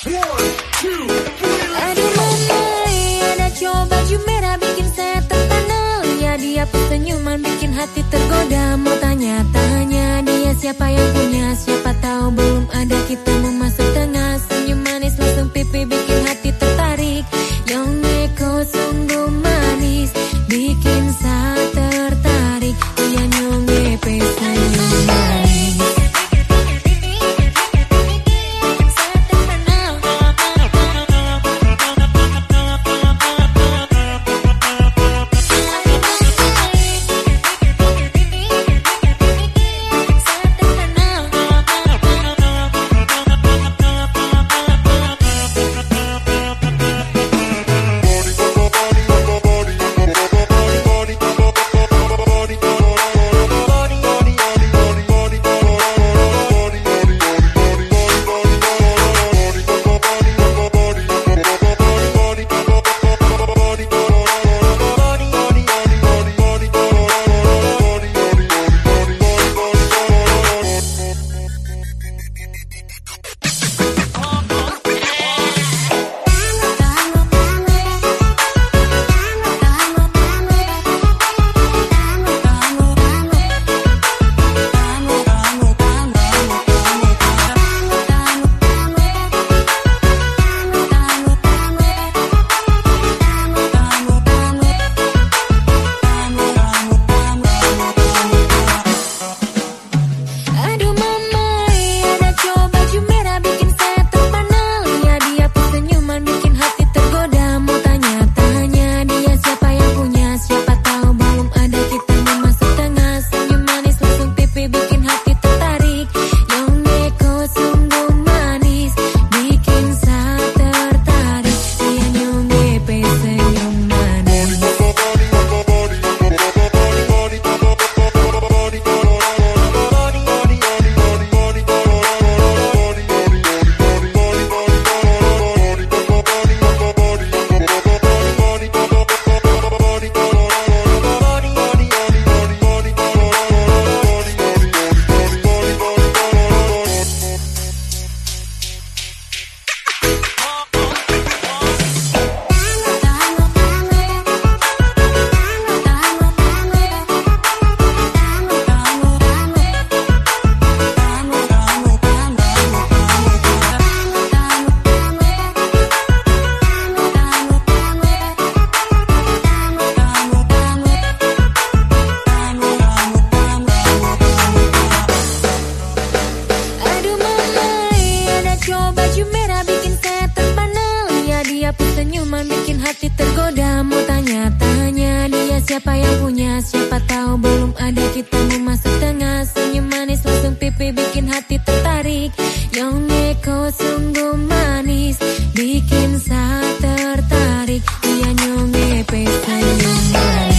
Aduh mana Liana coba merah bikin saya terpana Ya dia pun senyuman bikin hati tergoda. Mau tanya-tanya dia siapa yang punya? Siapa tahu belum ada kita Siapa yang punya, siapa tahu belum ada. Kita mau masuk tengah Senyum manis langsung pipi bikin hati tertarik. Yonge kau sungguh manis Bikin saat tertarik. Dia nyonge pesan